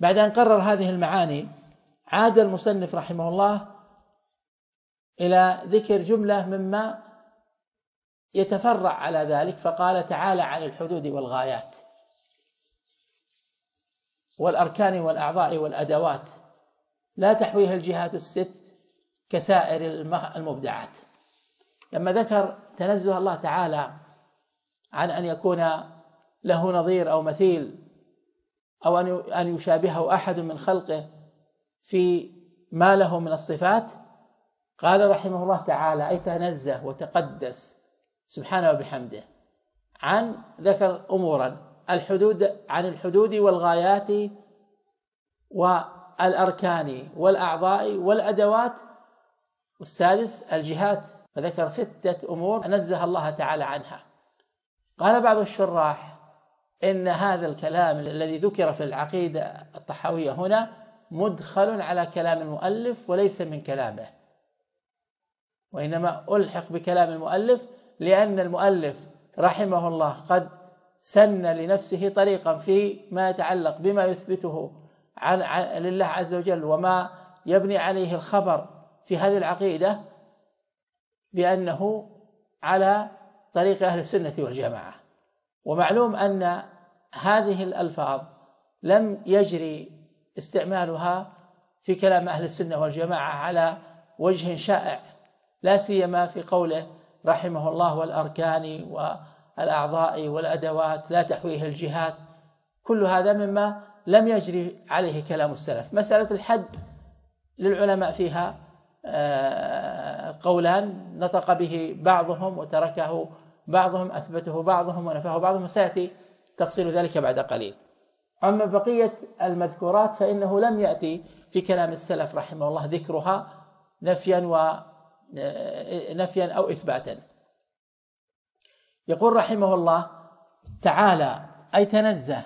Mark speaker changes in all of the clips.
Speaker 1: بعد أن قرر هذه المعاني عاد المصنف رحمه الله إلى ذكر جملة مما يتفرع على ذلك فقال تعالى عن الحدود والغايات والأركان والأعضاء والأدوات لا تحويها الجهات الست كسائر المبدعات. لما ذكر تنزه الله تعالى عن أن يكون له نظير أو مثيل أو أن يشابهه أحد من خلقه في ما له من الصفات؟ قال رحمه الله تعالى أي تنزه وتقدس سبحانه وبحمده عن ذكر أمورا الحدود عن الحدود والغايات والأركان والأعضاء والأدوات. والسادس الجهات. فذكر ستة أمور نزه الله تعالى عنها. قال بعض الشراح إن هذا الكلام الذي ذكر في العقيدة الطحاوية هنا مدخل على كلام المؤلف وليس من كلامه. وإنما ألحق بكلام المؤلف لأن المؤلف رحمه الله قد سن لنفسه طريقا في ما يتعلق بما يثبته عن, عن لله عز وجل وما يبني عليه الخبر في هذه العقيدة بأنه على طريق أهل السنة والجماعة. ومعلوم أن هذه الألفاظ لم يجري استعمالها في كلام أهل السنة والجماعة على وجه شائع لا سيما في قوله رحمه الله والأركان والأعضاء والأدوات لا تحويه الجهات. كل هذا مما لم يجري عليه كلام السلف. مسألة الحد للعلماء فيها آه، قولان نطق به بعضهم وتركه بعضهم أثبته بعضهم ونفاه بعضهم وسيأتي تفصيل ذلك بعد قليل. أما بقية المذكورات فإنه لم يأتي في كلام السلف رحمه الله ذكرها نفيا و نفيا أو إثباتا. يقول رحمه الله تعالى أي تنزه.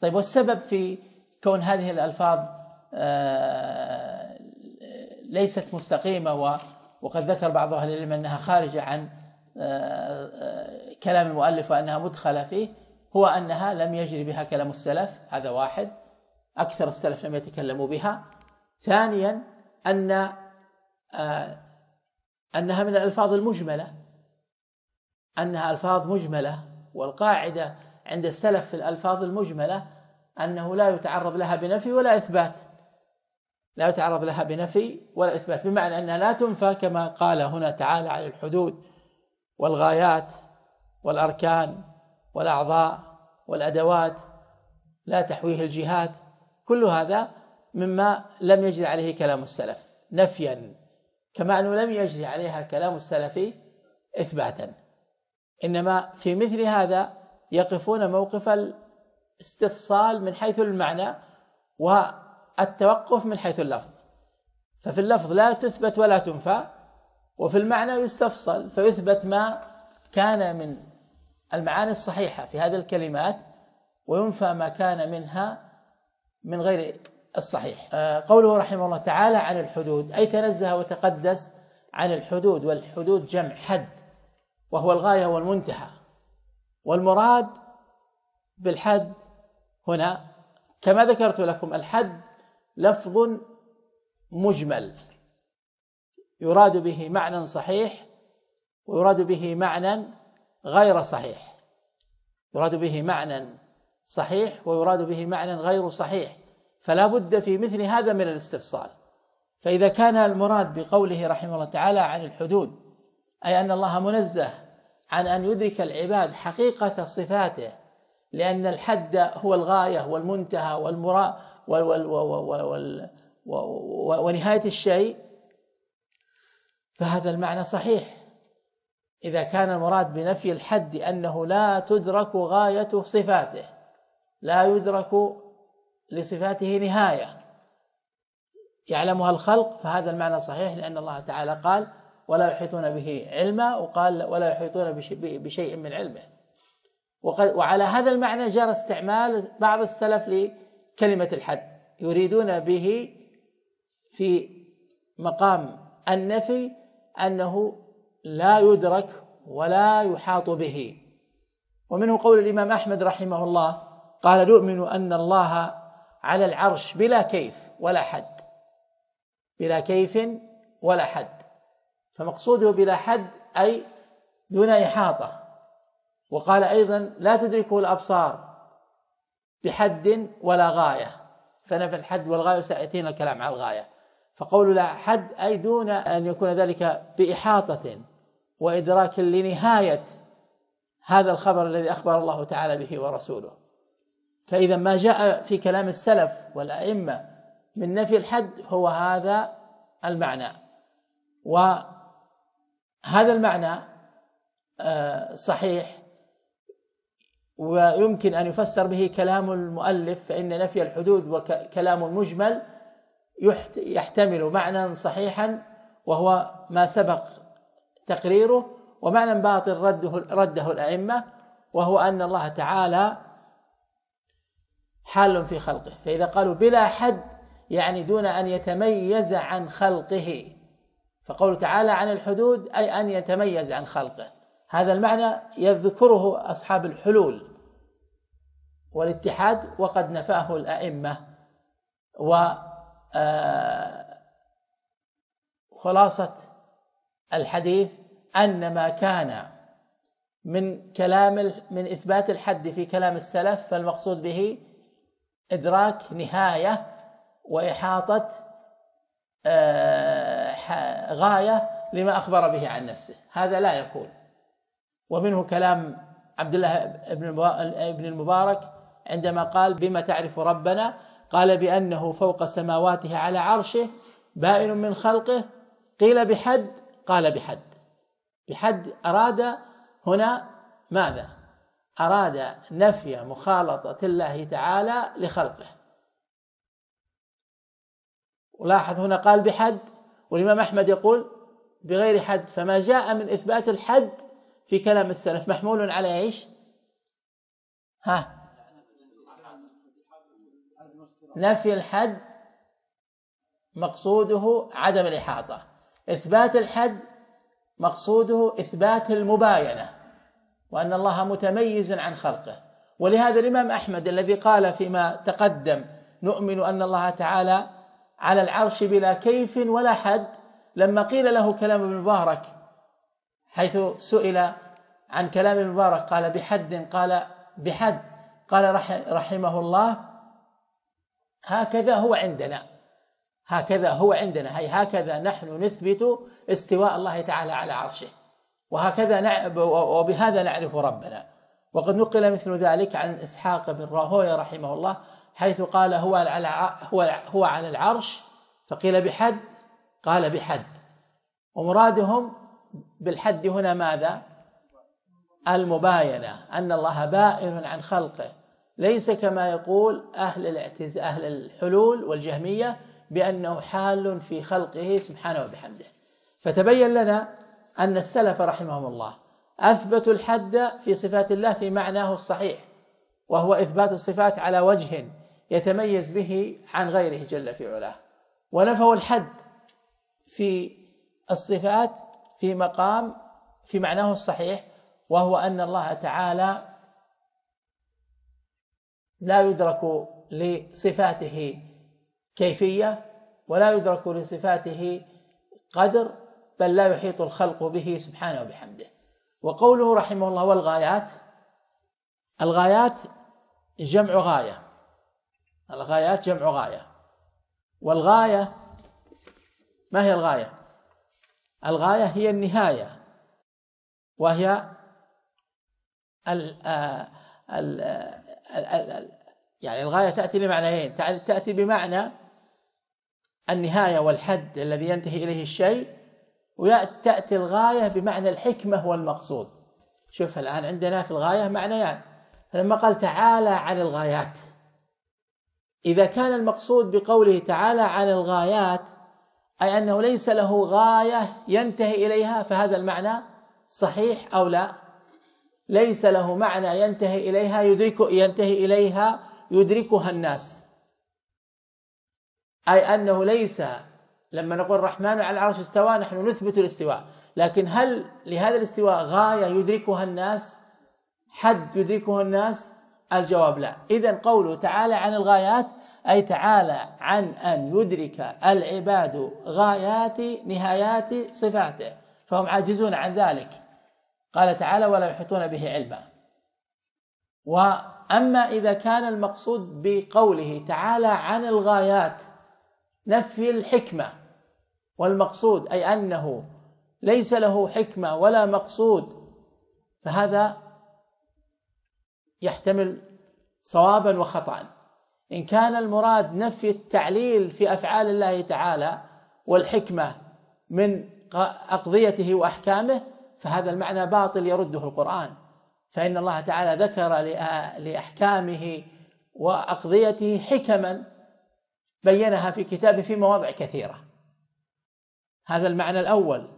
Speaker 1: طيب والسبب في كون هذه الألفاظ آه، ليست مستقيمة وقد ذكر بعض أهل العلم أنها خارجة عن آه، آه، كلام المؤلف وأنها مدخلة فيه هو أنها لم يجري بها كلام السلف هذا واحد. أكثر السلف لم يتكلموا بها. ثانيا أن أنها من الألفاظ المجملة. أنها ألفاظ مجملة والقاعدة عند السلف في الألفاظ المجملة أنه لا يتعرض لها بنفي ولا إثبات. لا يتعرض لها بنفي ولا إثبات بمعنى أنها لا تنفى كما قال هنا تعالى على الحدود والغايات والأركان. والأعضاء والأدوات لا تحويه الجهات كل هذا مما لم يجري عليه كلام السلف. نفيا كما أنه لم يجري عليها كلام السلف إثباتا. إنما في مثل هذا يقفون موقف الاستفصال من حيث المعنى والتوقف من حيث اللفظ. ففي اللفظ لا تثبت ولا تنفى وفي المعنى يستفصل فيثبت ما كان من المعاني الصحيحة في هذه الكلمات وينفى ما كان منها من غير الصحيح. آه، قوله رحمه الله تعالى عن الحدود أي تنزه وتقدس عن الحدود والحدود جمع حد وهو الغاية والمنتهى. والمراد بالحد هنا كما ذكرت لكم الحد لفظ مجمل. يراد به معنى صحيح ويراد به معنى غير صحيح. يراد به معنى صحيح ويراد به معنى غير صحيح. فلا بد في مثل هذا من الاستفصال. فإذا كان المراد بقوله رحمه الله تعالى عن الحدود أي أن الله منزه عن أن يدرك العباد حقيقة صفاته لأن الحد هو الغاية والمنتهى والمراد ونهاية الشيء فهذا المعنى صحيح. إذا كان المراد بنفي الحد أنه لا تدرك غاية صفاته لا يدرك لصفاته نهاية. يعلمها الخلق فهذا المعنى صحيح لأن الله تعالى قال ولا يحيطون به علما وقال ولا يحيطون بشيء من علمه وعلى هذا المعنى جرى استعمال بعض السلف لكلمة الحد. يريدون به في مقام النفي أنه لا يدرك ولا يحاط به. ومنه قول الإمام أحمد رحمه الله قال نؤمن أن الله على العرش بلا كيف ولا حد. بلا كيف ولا حد. فمقصوده بلا حد أي دون إحاطة. وقال أيضا لا تدركه الأبصار بحد ولا غاية. فنفى الحد والغاية سيأتينا الكلام على الغاية. فقول لا حد أي دون أن يكون ذلك بإحاطة. وإدراك لنهاية هذا الخبر الذي أخبر الله تعالى به ورسوله. فإذا ما جاء في كلام السلف والأئمة من نفي الحد هو هذا المعنى. وهذا المعنى آه، صحيح ويمكن أن يفسر به كلام المؤلف فإن نفي الحدود وكلام مجمل يحتمل معنى صحيحا وهو ما سبق تقريره ومعنى باطل رده رده الأئمة وهو أن الله تعالى حال في خلقه. فإذا قالوا بلا حد يعني دون أن يتميز عن خلقه. فقوله تعالى عن الحدود أي أن يتميز عن خلقه. هذا المعنى يذكره أصحاب الحلول والاتحاد وقد نفاه الأئمة. و آه، خلاصة الحديث أن ما كان من كلام من إثبات الحد في كلام السلف فالمقصود به إدراك نهاية وإحاطة آه، غاية لما أخبر به عن نفسه. هذا لا يكون. ومنه كلام عبد الله بن المبارك عندما قال بما تعرف ربنا؟ قال بأنه فوق سماواته على عرشه بائن من خلقه قيل بحد قال بحد. بحد أراد هنا ماذا؟ أراد نفي مخالطة الله تعالى لخلقه ولاحظ هنا قال بحد والإمام أحمد يقول بغير حد فما جاء من إثبات الحد في كلام السلف محمول على إيش؟ ها نفي الحد مقصوده عدم الإحاطة إثبات الحد مقصوده إثبات المباينة وأن الله متميز عن خلقه. ولهذا الإمام أحمد الذي قال فيما تقدم نؤمن أن الله تعالى على العرش بلا كيف ولا حد لما قيل له كلام ابن مبارك حيث سئل عن كلام ابن مبارك قال بحد قال بحد قال رحمه الله هكذا هو عندنا. هكذا هو عندنا. هي هكذا نحن نثبت استواء الله تعالى على عرشه. وهكذا وبهذا نعرف ربنا. وقد نقل مثل ذلك عن إسحاق بن راهوية رحمه الله حيث قال هو على هو هو على العرش. فقيل بحد؟ قال بحد. ومرادهم بالحد هنا ماذا؟ المباينة أن الله بائن عن خلقه. ليس كما يقول أهل الاعتز أهل الحلول والجهمية بأنه حال في خلقه سبحانه وبحمده. فتبين لنا أن السلف رحمهم الله أثبتوا الحد في صفات الله في معناه الصحيح وهو إثبات الصفات على وجه يتميز به عن غيره جل في علاه. ونفوا الحد في الصفات في مقام في معناه الصحيح وهو أن الله تعالى لا يدرك لصفاته كيفية ولا يدرك لصفاته قدر بل لا يحيط الخلق به سبحانه وبحمده. وقوله رحمه الله والغايات الغايات جمع غاية. الغايات جمع غاية. والغاية ما هي الغاية؟ الغاية هي النهاية وهي ال ال يعني الغاية تأتي بمعنيين. تأتي بمعنى النهاية والحد الذي ينتهي إليه الشيء وتأتي الغاية بمعنى الحكمة والمقصود. شوف الآن عندنا في الغاية معنيان. لما قال تعالى عن الغايات إذا كان المقصود بقوله تعالى عن الغايات أي أنه ليس له غاية ينتهي إليها فهذا المعنى صحيح أو لا؟ ليس له معنى ينتهي إليها يدرك ينتهي إليها يدركها الناس. أي أنه ليس لما نقول الرحمن على العرش استوى نحن نثبت الاستواء. لكن هل لهذا الاستواء غاية يدركها الناس؟ حد يدركه الناس؟ الجواب لا. إذا قوله تعالى عن الغايات أي تعالى عن أن يدرك العباد غايات نهايات صفاته فهم عاجزون عن ذلك. قال تعالى ولا يحيطون به علما. وأما إذا كان المقصود بقوله تعالى عن الغايات نفي الحكمة والمقصود أي أنه ليس له حكمة ولا مقصود فهذا يحتمل صوابا وخطأ إن كان المراد نفي التعليل في أفعال الله تعالى والحكمة من أقضيته وأحكامه فهذا المعنى باطل يرده القرآن. فإن الله تعالى ذكر لأحكامه وأقضيته حكما بينها في كتابه في مواضع كثيرة هذا المعنى الأول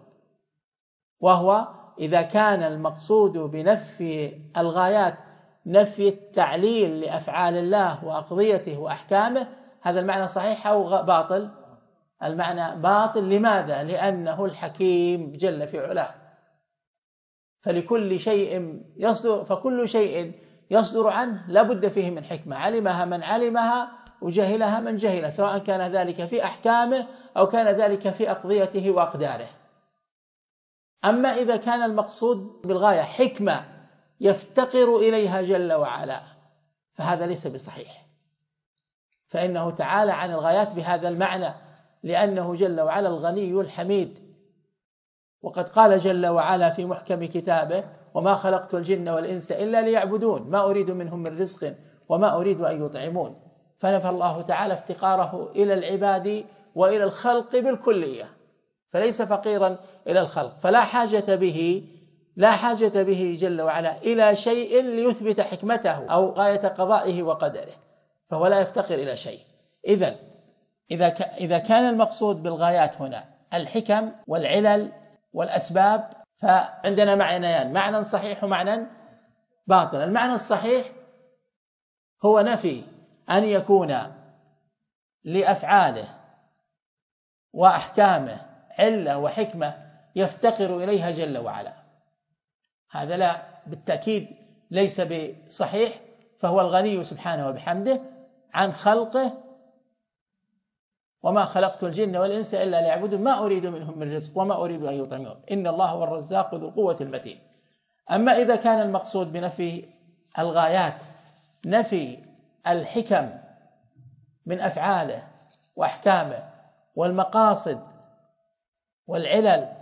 Speaker 1: وهو إذا كان المقصود بنفي الغايات نفي التعليل لأفعال الله وأقضيته وأحكامه هذا المعنى صحيح أو باطل؟ المعنى باطل لماذا؟ لأنه الحكيم جل في علاه فلكل شيء يصدر فكل شيء يصدر عنه لا بد فيه من حكمة علمها من علمها وجهلها من جهل سواء كان ذلك في أحكامه أو كان ذلك في أقضيته وأقداره. أما إذا كان المقصود بالغاية حكمة يفتقر إليها جل وعلا فهذا ليس بصحيح. فإنه تعالى عن الغايات بهذا المعنى لأنه جل وعلا الغني الحميد. وقد قال جل وعلا في محكم كتابه وما خلقت الجن والإنس إلا ليعبدون ما أريد منهم من رزق وما أريد أن يطعمون فنفى الله تعالى افتقاره إلى العباد وإلى الخلق بالكلية فليس فقيرا إلى الخلق فلا حاجة به لا حاجة به جل وعلا إلى شيء ليثبت حكمته أو غاية قضائه وقدره فهو لا يفتقر إلى شيء. إذا إذا إذا كان المقصود بالغايات هنا الحكم والعلل والأسباب فعندنا معنيان معنى صحيح ومعنى باطل المعنى الصحيح هو نفي أن يكون لأفعاله وأحكامه علة وحكمة يفتقر إليها جل وعلا. هذا لا بالتأكيد ليس بصحيح فهو الغني سبحانه وبحمده عن خلقه. وما خلقت الجن والإنس إلا ليعبدون ما أريد منهم من رزق وما أريد أن يطعمون. إن الله هو الرزاق ذو القوة المتين. أما إذا كان المقصود بنفي الغايات نفي الحكم من أفعاله وأحكامه والمقاصد والعلل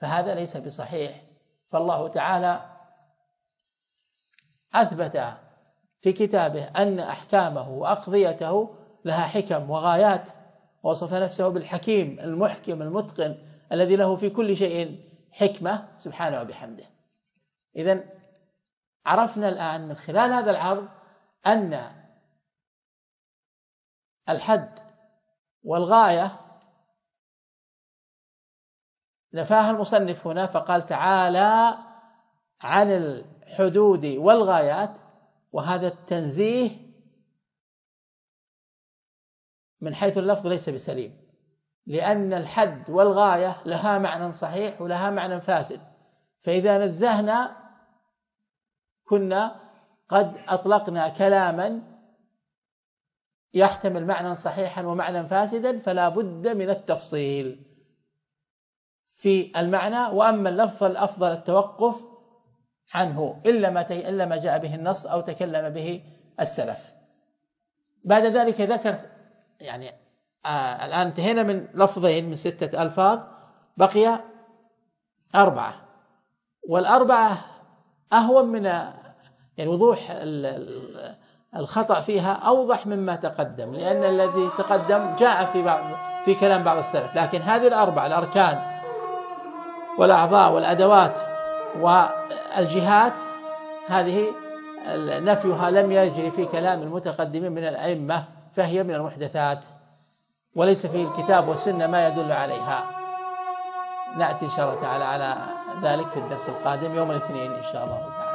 Speaker 1: فهذا ليس بصحيح. فالله تعالى أثبت في كتابه أن أحكامه وأقضيته لها حكم وغايات وصف نفسه بالحكيم المحكم المتقن الذي له في كل شيء حكمة سبحانه وبحمده. اذا عرفنا الآن من خلال هذا العرض أن الحد والغاية. نفاها المصنف هنا فقال تعالى عن الحدود والغايات وهذا التنزيه من حيث اللفظ ليس بسليم لأن الحد والغاية لها معنى صحيح ولها معنى فاسد. فإذا نزهنا كنا قد أطلقنا كلاما يحتمل معنى صحيحا ومعنى فاسدا فلا بد من التفصيل في المعنى وأما اللفظ فالافضل التوقف عنه إلا ما إلا ما جاء به النص أو تكلم به السلف. بعد ذلك ذكر يعني آه الآن انتهينا من لفظين من ستة ألفاظ بقي أربعة والأربعة أهون من يعني وضوح الخطأ فيها أوضح مما تقدم لأن الذي تقدم جاء في بعض في كلام بعض السلف لكن هذه الأربعة الأركان والأعضاء والأدوات والجهات هذه نفيها لم يجري في كلام المتقدمين من الأئمة فهي من المحدثات وليس في الكتاب والسنة ما يدل عليها. نأتي إن شاء الله تعالى على ذلك في الدرس القادم يوم الاثنين إن شاء الله تعالى.